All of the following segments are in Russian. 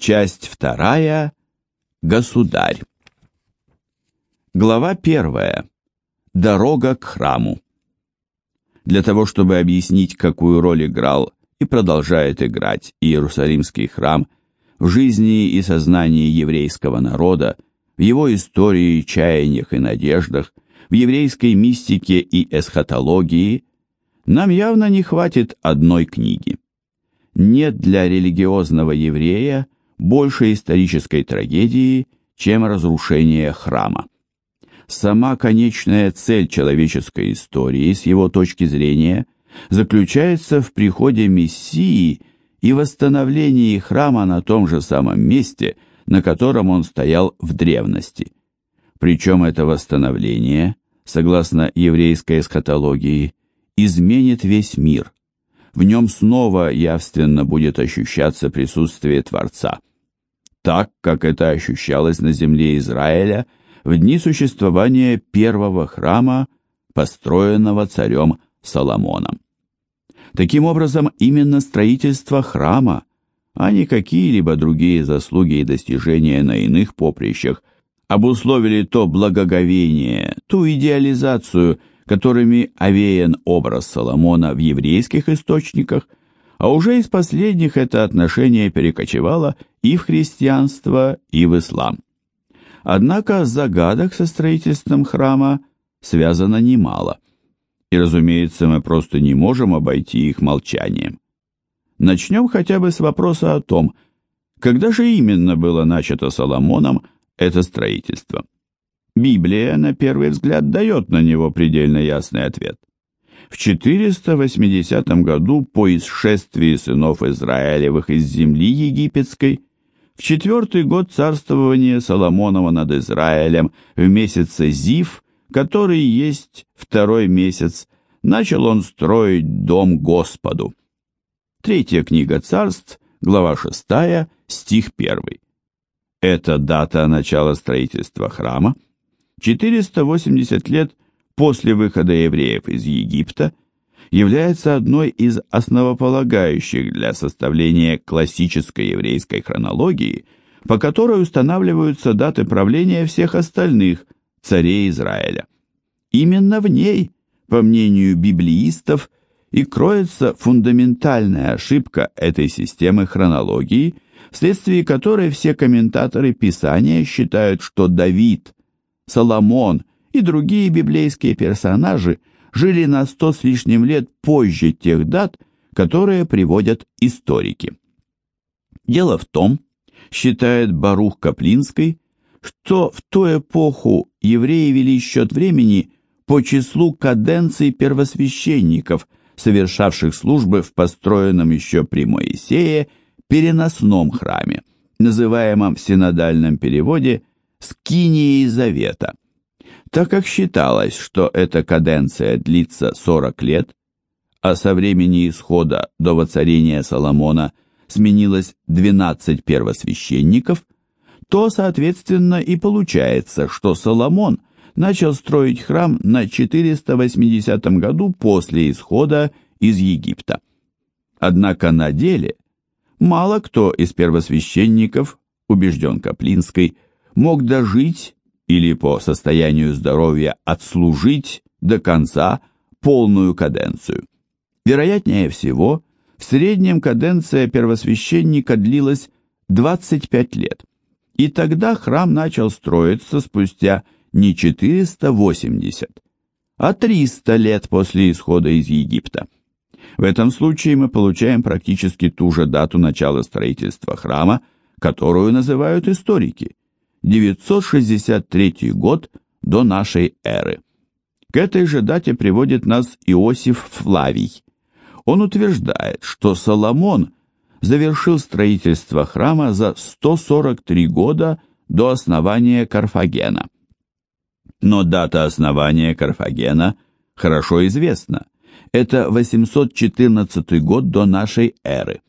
Часть вторая. Государь. Глава первая. Дорога к храму. Для того, чтобы объяснить, какую роль играл и продолжает играть Иерусалимский храм в жизни и сознании еврейского народа, в его истории, чаяниях и надеждах, в еврейской мистике и эсхатологии, нам явно не хватит одной книги. Нет для религиозного еврея больше исторической трагедии, чем разрушение храма. Сама конечная цель человеческой истории, с его точки зрения, заключается в приходе Мессии и восстановлении храма на том же самом месте, на котором он стоял в древности. Причем это восстановление, согласно еврейской эсхатологии, изменит весь мир. В нем снова явственно будет ощущаться присутствие Творца – так, как это ощущалось на земле Израиля в дни существования первого храма, построенного царем Соломоном. Таким образом, именно строительство храма, а не какие-либо другие заслуги и достижения на иных поприщах, обусловили то благоговение, ту идеализацию, которыми овеян образ Соломона в еврейских источниках – а уже из последних это отношение перекочевало и в христианство, и в ислам. Однако загадок со строительством храма связано немало, и, разумеется, мы просто не можем обойти их молчанием. Начнем хотя бы с вопроса о том, когда же именно было начато Соломоном это строительство. Библия, на первый взгляд, дает на него предельно ясный ответ в 480 году по исшествии сынов Израилевых из земли египетской, в четвертый год царствования Соломонова над Израилем в месяце Зив, который есть второй месяц, начал он строить дом Господу. Третья книга царств, глава 6, стих 1. Это дата начала строительства храма. 480 лет после выхода евреев из Египта является одной из основополагающих для составления классической еврейской хронологии, по которой устанавливаются даты правления всех остальных царей Израиля. Именно в ней, по мнению библеистов, и кроется фундаментальная ошибка этой системы хронологии, вследствие которой все комментаторы Писания считают, что Давид, Соломон и другие библейские персонажи жили на сто с лишним лет позже тех дат, которые приводят историки. Дело в том, считает Барух Каплинский, что в ту эпоху евреи вели счет времени по числу каденций первосвященников, совершавших службы в построенном еще при Моисее переносном храме, называемом в синодальном переводе «Скинией Завета». Так как считалось, что эта каденция длится 40 лет, а со времени исхода до воцарения Соломона сменилось 12 первосвященников, то, соответственно, и получается, что Соломон начал строить храм на 480 году после исхода из Египта. Однако на деле мало кто из первосвященников, убежден Каплинской, мог дожить или по состоянию здоровья отслужить до конца полную каденцию. Вероятнее всего, в среднем каденция первосвященника длилась 25 лет, и тогда храм начал строиться спустя не 480, а 300 лет после исхода из Египта. В этом случае мы получаем практически ту же дату начала строительства храма, которую называют историки – 963 год до нашей эры. К этой же дате приводит нас Иосиф Флавий. Он утверждает, что Соломон завершил строительство храма за 143 года до основания Карфагена. Но дата основания Карфагена хорошо известна. Это 814 год до нашей эры.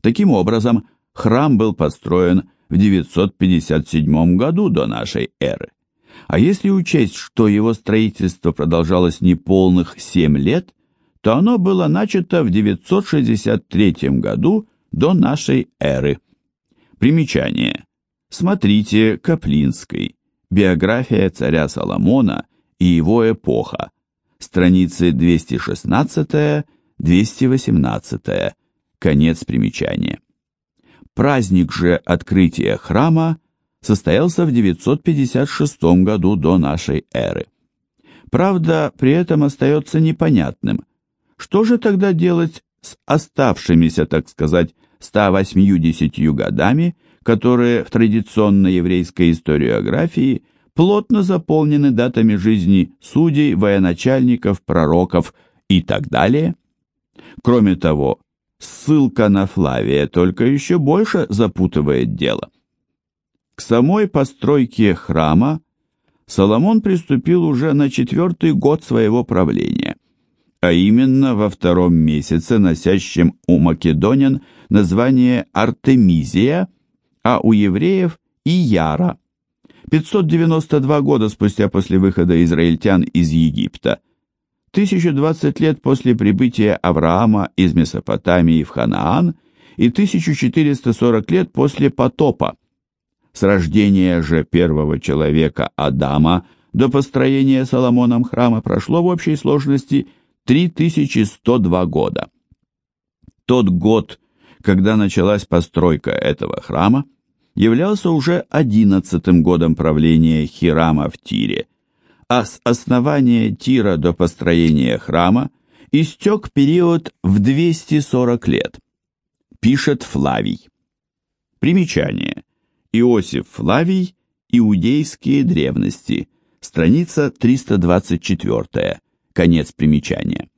Таким образом, храм был построен в 957 году до нашей эры. А если учесть, что его строительство продолжалось неполных 7 лет, то оно было начато в 963 году до нашей эры. Примечание. Смотрите Каплинской. Биография царя Соломона и его эпоха. Страницы 216-218. Конец примечания. Праздник же открытия храма состоялся в 956 году до нашей эры. Правда, при этом остается непонятным, что же тогда делать с оставшимися, так сказать, 180 годами, которые в традиционной еврейской историографии плотно заполнены датами жизни судей, военачальников, пророков и так далее. Кроме того, ссылка на Флавия только еще больше запутывает дело. К самой постройке храма Соломон приступил уже на четвертый год своего правления, а именно во втором месяце, носящем у македонян название Артемизия, а у евреев – Ияра. 592 года спустя после выхода израильтян из Египта, 1020 лет после прибытия Авраама из Месопотамии в Ханаан и 1440 лет после потопа. С рождения же первого человека Адама до построения Соломоном храма прошло в общей сложности 3102 года. Тот год, когда началась постройка этого храма, являлся уже одиннадцатым годом правления Хирама в Тире, а с основания Тира до построения храма истек период в 240 лет. Пишет Флавий. Примечание. Иосиф Флавий, Иудейские древности, страница 324, конец примечания.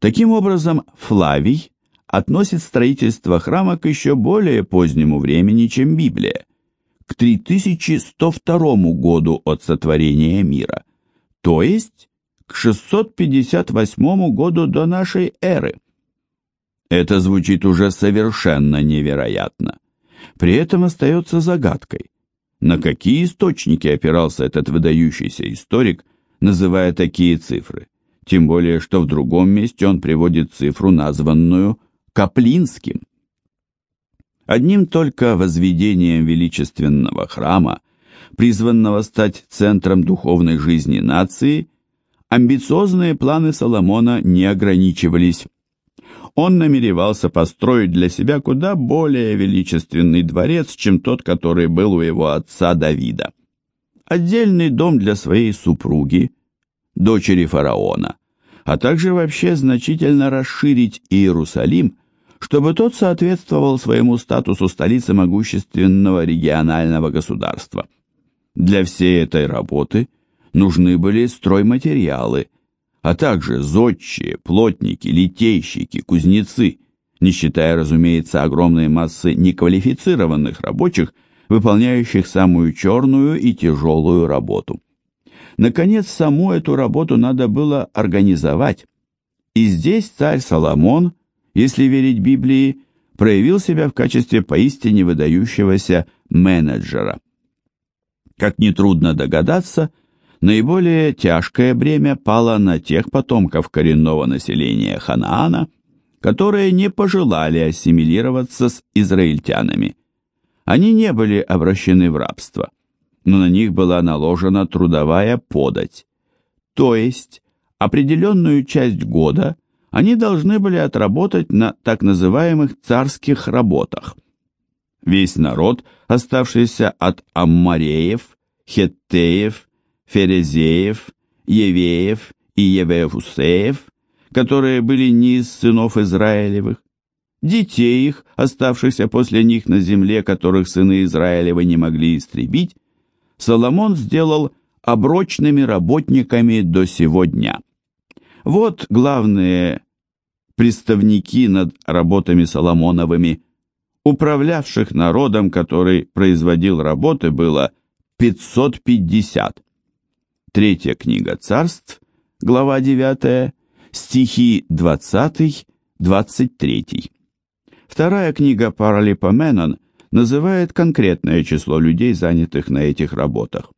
Таким образом, Флавий относит строительство храма к еще более позднему времени, чем Библия, к 3102 году от сотворения мира, то есть к 658 году до нашей эры. Это звучит уже совершенно невероятно. При этом остается загадкой, на какие источники опирался этот выдающийся историк, называя такие цифры, тем более что в другом месте он приводит цифру, названную Каплинским. Одним только возведением величественного храма, призванного стать центром духовной жизни нации, амбициозные планы Соломона не ограничивались он намеревался построить для себя куда более величественный дворец, чем тот, который был у его отца Давида. Отдельный дом для своей супруги, дочери фараона, а также вообще значительно расширить Иерусалим, чтобы тот соответствовал своему статусу столицы могущественного регионального государства. Для всей этой работы нужны были стройматериалы – а также зодчие, плотники, литейщики, кузнецы, не считая, разумеется, огромной массы неквалифицированных рабочих, выполняющих самую черную и тяжелую работу. Наконец, саму эту работу надо было организовать. И здесь царь Соломон, если верить Библии, проявил себя в качестве поистине выдающегося менеджера. Как нетрудно догадаться, наиболее тяжкое бремя пало на тех потомков коренного населения Ханаана, которые не пожелали ассимилироваться с израильтянами. Они не были обращены в рабство, но на них была наложена трудовая подать, то есть определенную часть года они должны были отработать на так называемых царских работах. Весь народ, оставшийся от аммареев, хеттеев, Ферезеев, Евеев и Евеусеев, которые были не из сынов Израилевых, детей их, оставшихся после них на земле, которых сыны Израилевы не могли истребить, Соломон сделал оброчными работниками до сего дня. Вот главные представники над работами Соломоновыми, управлявших народом, который производил работы, было 550. Третья книга царств, глава 9, стихи 20-23. Вторая книга Паралипоменон называет конкретное число людей, занятых на этих работах.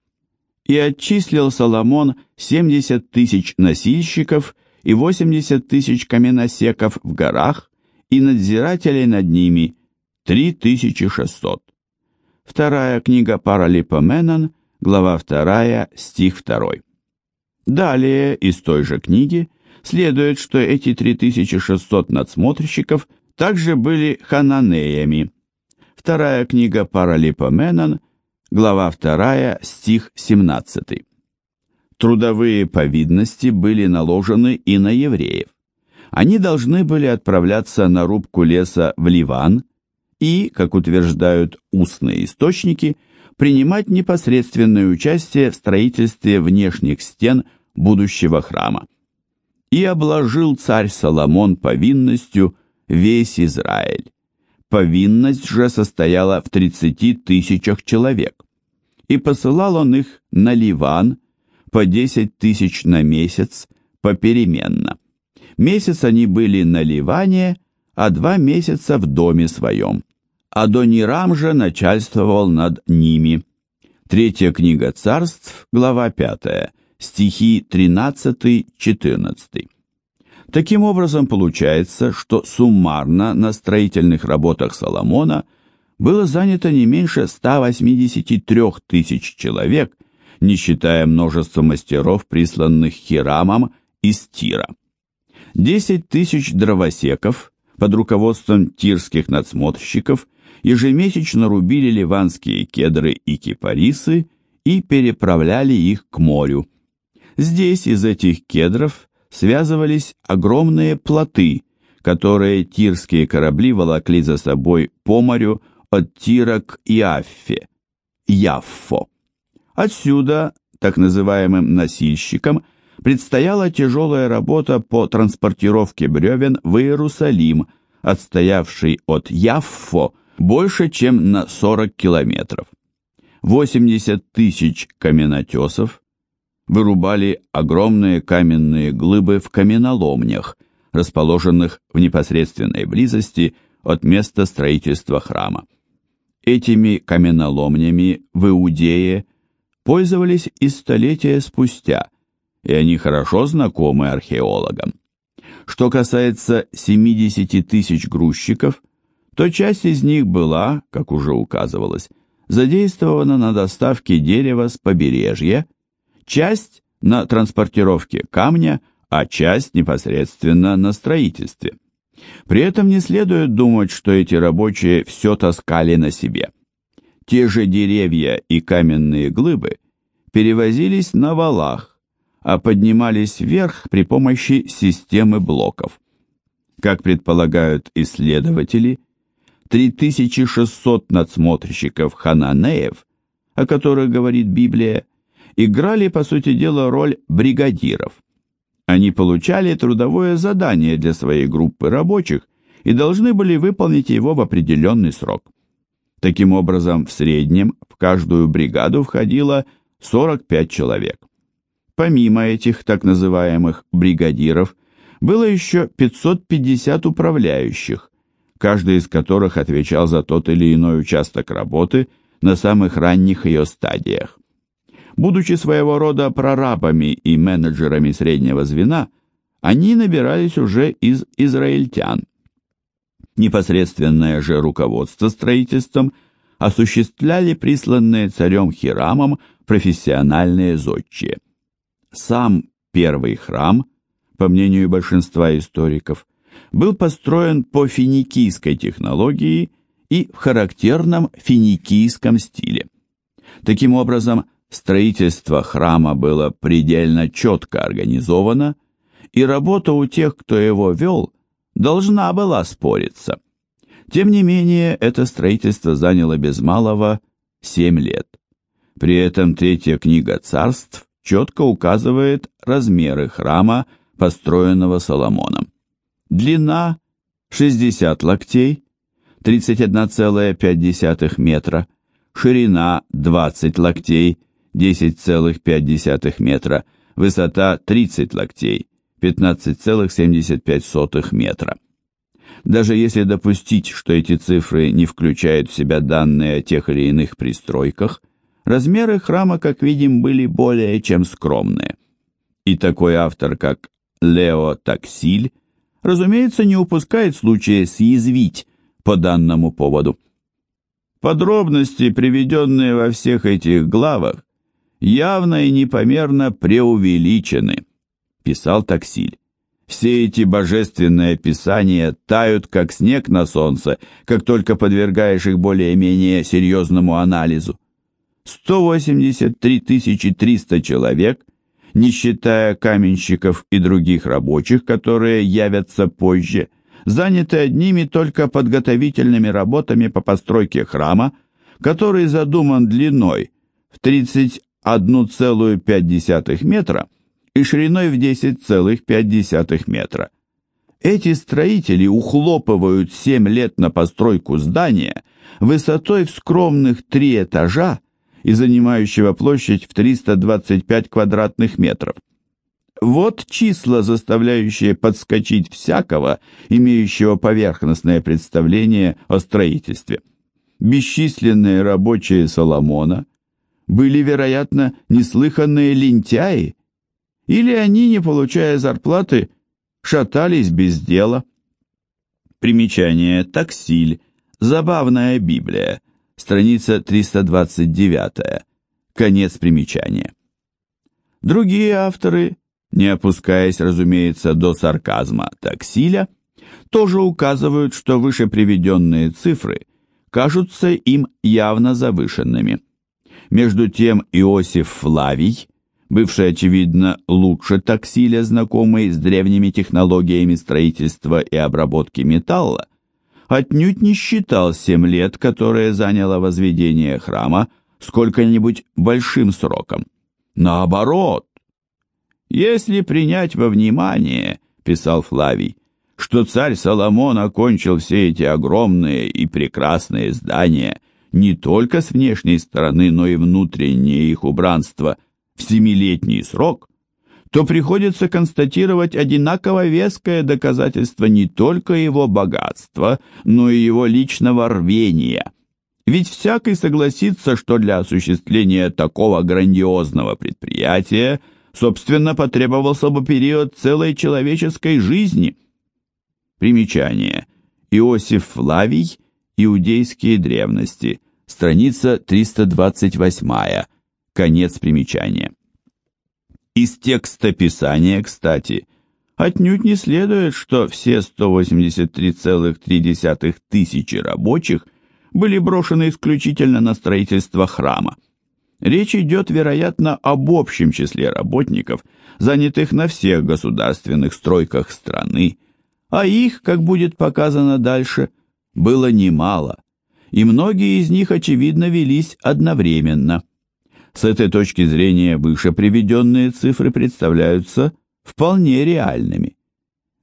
«И отчислил Соломон 70 тысяч носильщиков и 80 тысяч каменосеков в горах и надзирателей над ними, 3600. Вторая книга Паралипоменон, глава 2, стих 2. Далее из той же книги следует, что эти 3600 надсмотрщиков также были хананеями. Вторая книга Паралипоменон, глава 2, стих 17. Трудовые повинности были наложены и на евреев. Они должны были отправляться на рубку леса в Ливан и, как утверждают устные источники, принимать непосредственное участие в строительстве внешних стен будущего храма. И обложил царь Соломон повинностью весь Израиль. Повинность же состояла в 30 тысячах человек. И посылал он их на Ливан по 10 тысяч на месяц попеременно. Месяц они были на Ливане, а два месяца в доме своем. Адонирам же начальствовал над ними. Третья книга царств, глава 5, стихи 13-14. Таким образом, получается, что суммарно на строительных работах Соломона было занято не меньше 183 тысяч человек, не считая множества мастеров, присланных Хирамом из Тира. 10 тысяч дровосеков под руководством тирских надсмотрщиков ежемесячно рубили ливанские кедры и кипарисы и переправляли их к морю. Здесь из этих кедров связывались огромные плоты, которые тирские корабли волокли за собой по морю от Тира к Иаффе, Яффо. Отсюда так называемым носильщикам предстояла тяжелая работа по транспортировке бревен в Иерусалим, отстоявший от Яффо больше, чем на 40 километров. 80 тысяч каменотесов, вырубали огромные каменные глыбы в каменоломнях, расположенных в непосредственной близости от места строительства храма. Этими каменоломнями в Иудее пользовались и столетия спустя, и они хорошо знакомы археологам. Что касается 70 тысяч грузчиков, то часть из них была, как уже указывалось, задействована на доставке дерева с побережья, часть на транспортировке камня, а часть непосредственно на строительстве. При этом не следует думать, что эти рабочие все таскали на себе. Те же деревья и каменные глыбы перевозились на валах, а поднимались вверх при помощи системы блоков. Как предполагают исследователи, 3600 надсмотрщиков хананеев, о которых говорит Библия, играли, по сути дела, роль бригадиров. Они получали трудовое задание для своей группы рабочих и должны были выполнить его в определенный срок. Таким образом, в среднем в каждую бригаду входило 45 человек. Помимо этих так называемых бригадиров, было еще 550 управляющих, каждый из которых отвечал за тот или иной участок работы на самых ранних ее стадиях. Будучи своего рода прорабами и менеджерами среднего звена, они набирались уже из израильтян. Непосредственное же руководство строительством осуществляли присланные царем Хирамом профессиональные зодчие. Сам первый храм, по мнению большинства историков, был построен по финикийской технологии и в характерном финикийском стиле. Таким образом, Строительство храма было предельно четко организовано, и работа у тех, кто его вел, должна была спориться. Тем не менее, это строительство заняло без малого семь лет. При этом третья книга царств четко указывает размеры храма, построенного Соломоном. Длина 60 локтей, 31,5 метра, ширина 20 локтей, 10,5 метра, высота 30 локтей, 15,75 метра. Даже если допустить, что эти цифры не включают в себя данные о тех или иных пристройках, размеры храма, как видим, были более чем скромные. И такой автор, как Лео Таксиль, разумеется, не упускает случая съязвить по данному поводу. Подробности, приведенные во всех этих главах, явно и непомерно преувеличены, писал Таксиль. Все эти божественные описания тают, как снег на солнце, как только подвергаешь их более-менее серьезному анализу. 183 300 человек, не считая каменщиков и других рабочих, которые явятся позже, заняты одними только подготовительными работами по постройке храма, который задуман длиной в 31,5 метра и шириной в 10,5 метра. Эти строители ухлопывают 7 лет на постройку здания высотой в скромных три этажа и занимающего площадь в 325 квадратных метров. Вот числа, заставляющие подскочить всякого, имеющего поверхностное представление о строительстве. Бесчисленные рабочие Соломона были, вероятно, неслыханные лентяи, или они, не получая зарплаты, шатались без дела. Примечание «Таксиль», «Забавная Библия», страница 329, конец примечания. Другие авторы, не опускаясь, разумеется, до сарказма таксиля, тоже указывают, что выше приведенные цифры кажутся им явно завышенными. Между тем Иосиф Флавий бывший, очевидно, лучше таксиля, знакомый с древними технологиями строительства и обработки металла, отнюдь не считал семь лет, которые заняло возведение храма, сколько-нибудь большим сроком. Наоборот, если принять во внимание, писал Флавий, что царь Соломон окончил все эти огромные и прекрасные здания не только с внешней стороны, но и внутреннее их убранство – в семилетний срок, то приходится констатировать одинаково веское доказательство не только его богатства, но и его личного рвения. Ведь всякий согласится, что для осуществления такого грандиозного предприятия, собственно, потребовался бы период целой человеческой жизни. Примечание. Иосиф Флавий, Иудейские древности, страница 328 Конец примечания. Из текста Писания, кстати, отнюдь не следует, что все 183,3 тысячи рабочих были брошены исключительно на строительство храма. Речь идет, вероятно, об общем числе работников, занятых на всех государственных стройках страны, а их, как будет показано дальше, было немало, и многие из них, очевидно, велись одновременно. С этой точки зрения выше приведенные цифры представляются вполне реальными.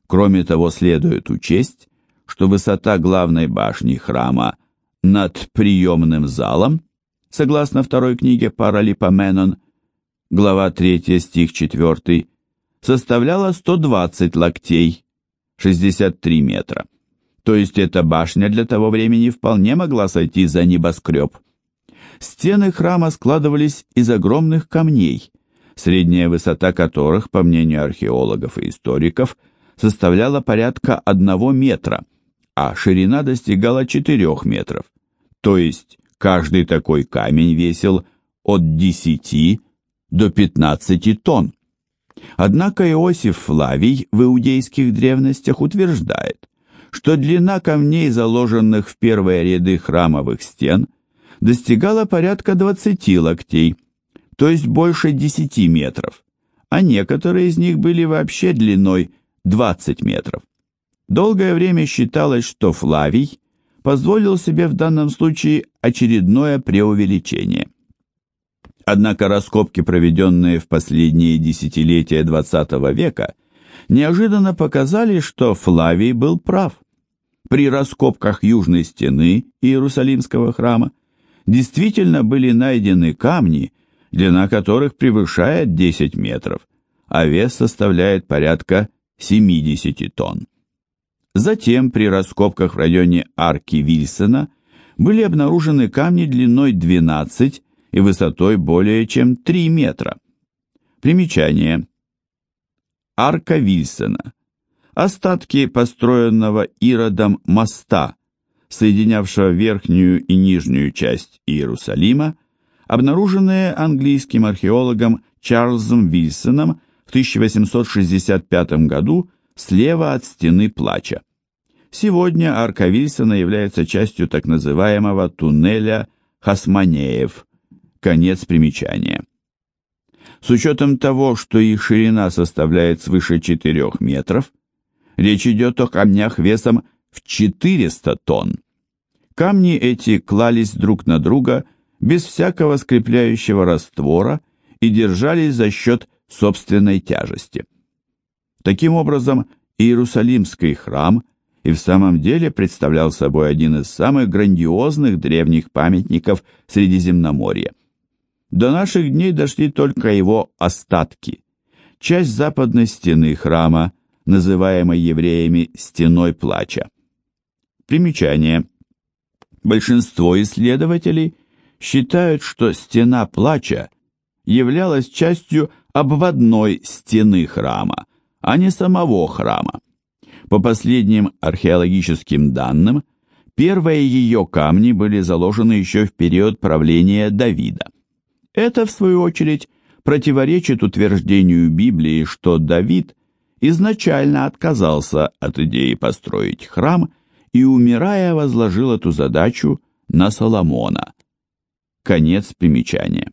Кроме того, следует учесть, что высота главной башни храма над приемным залом, согласно второй книге Паралипоменон, глава 3, стих 4, составляла 120 локтей, 63 метра. То есть эта башня для того времени вполне могла сойти за небоскреб. Стены храма складывались из огромных камней, средняя высота которых, по мнению археологов и историков, составляла порядка одного метра, а ширина достигала четырех метров. То есть каждый такой камень весил от 10 до 15 тонн. Однако Иосиф Флавий в иудейских древностях утверждает, что длина камней, заложенных в первые ряды храмовых стен, достигала порядка 20 локтей, то есть больше 10 метров, а некоторые из них были вообще длиной 20 метров. Долгое время считалось, что Флавий позволил себе в данном случае очередное преувеличение. Однако раскопки, проведенные в последние десятилетия XX века, неожиданно показали, что Флавий был прав. При раскопках южной стены Иерусалимского храма действительно были найдены камни, длина которых превышает 10 метров, а вес составляет порядка 70 тонн. Затем при раскопках в районе арки Вильсона были обнаружены камни длиной 12 и высотой более чем 3 метра. Примечание. Арка Вильсона. Остатки построенного Иродом моста – соединявшего верхнюю и нижнюю часть Иерусалима, обнаруженные английским археологом Чарльзом Вильсоном в 1865 году слева от стены Плача. Сегодня арка Вильсона является частью так называемого туннеля Хасманеев. Конец примечания. С учетом того, что их ширина составляет свыше 4 метров, речь идет о камнях весом в 400 тонн. Камни эти клались друг на друга без всякого скрепляющего раствора и держались за счет собственной тяжести. Таким образом, Иерусалимский храм и в самом деле представлял собой один из самых грандиозных древних памятников Средиземноморья. До наших дней дошли только его остатки. Часть западной стены храма, называемой евреями «стеной плача». Примечание. Большинство исследователей считают, что стена плача являлась частью обводной стены храма, а не самого храма. По последним археологическим данным, первые ее камни были заложены еще в период правления Давида. Это, в свою очередь, противоречит утверждению Библии, что Давид изначально отказался от идеи построить храм и, умирая, возложил эту задачу на Соломона. Конец примечания.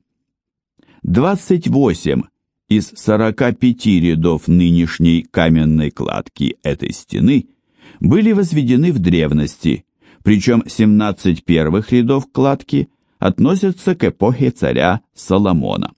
28 из 45 рядов нынешней каменной кладки этой стены были возведены в древности, причем 17 первых рядов кладки относятся к эпохе царя Соломона.